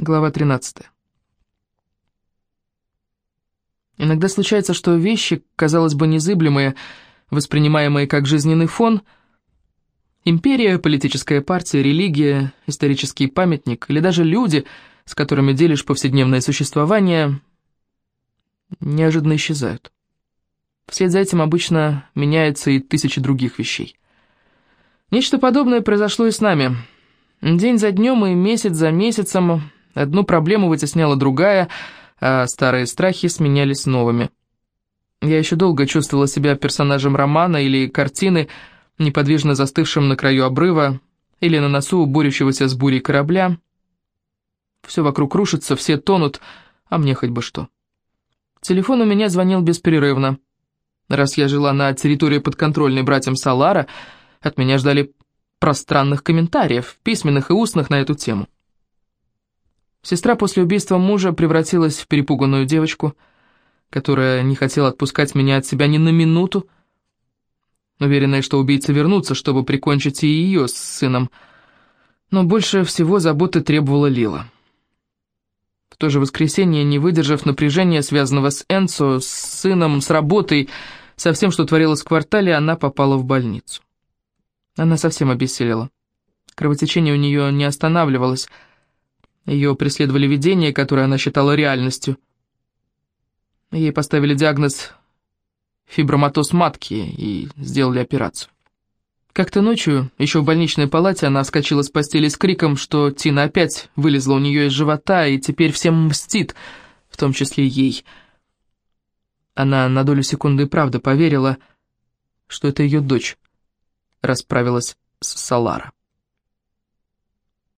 Глава 13. Иногда случается, что вещи, казалось бы, незыблемые, воспринимаемые как жизненный фон, империя, политическая партия, религия, исторический памятник или даже люди, с которыми делишь повседневное существование, неожиданно исчезают. Вслед за этим обычно меняется и тысячи других вещей. Нечто подобное произошло и с нами. День за днем и месяц за месяцем Одну проблему вытесняла другая, а старые страхи сменялись новыми. Я еще долго чувствовала себя персонажем романа или картины, неподвижно застывшим на краю обрыва, или на носу борющегося с бурей корабля. Все вокруг рушится, все тонут, а мне хоть бы что. Телефон у меня звонил беспрерывно. Раз я жила на территории подконтрольной братьям Салара, от меня ждали пространных комментариев, письменных и устных на эту тему. Сестра после убийства мужа превратилась в перепуганную девочку, которая не хотела отпускать меня от себя ни на минуту, уверенная, что убийцы вернутся, чтобы прикончить и ее с сыном. Но больше всего заботы требовала Лила. В то же воскресенье, не выдержав напряжения, связанного с Энцо, с сыном, с работой, со всем, что творилось в квартале, она попала в больницу. Она совсем обессилела. Кровотечение у нее не останавливалось, ее преследовали видения, которые она считала реальностью. Ей поставили диагноз фиброматоз матки и сделали операцию. Как-то ночью, еще в больничной палате, она вскочила с постели с криком, что Тина опять вылезла у нее из живота и теперь всем мстит, в том числе ей. Она на долю секунды и правда поверила, что это ее дочь расправилась с Салара.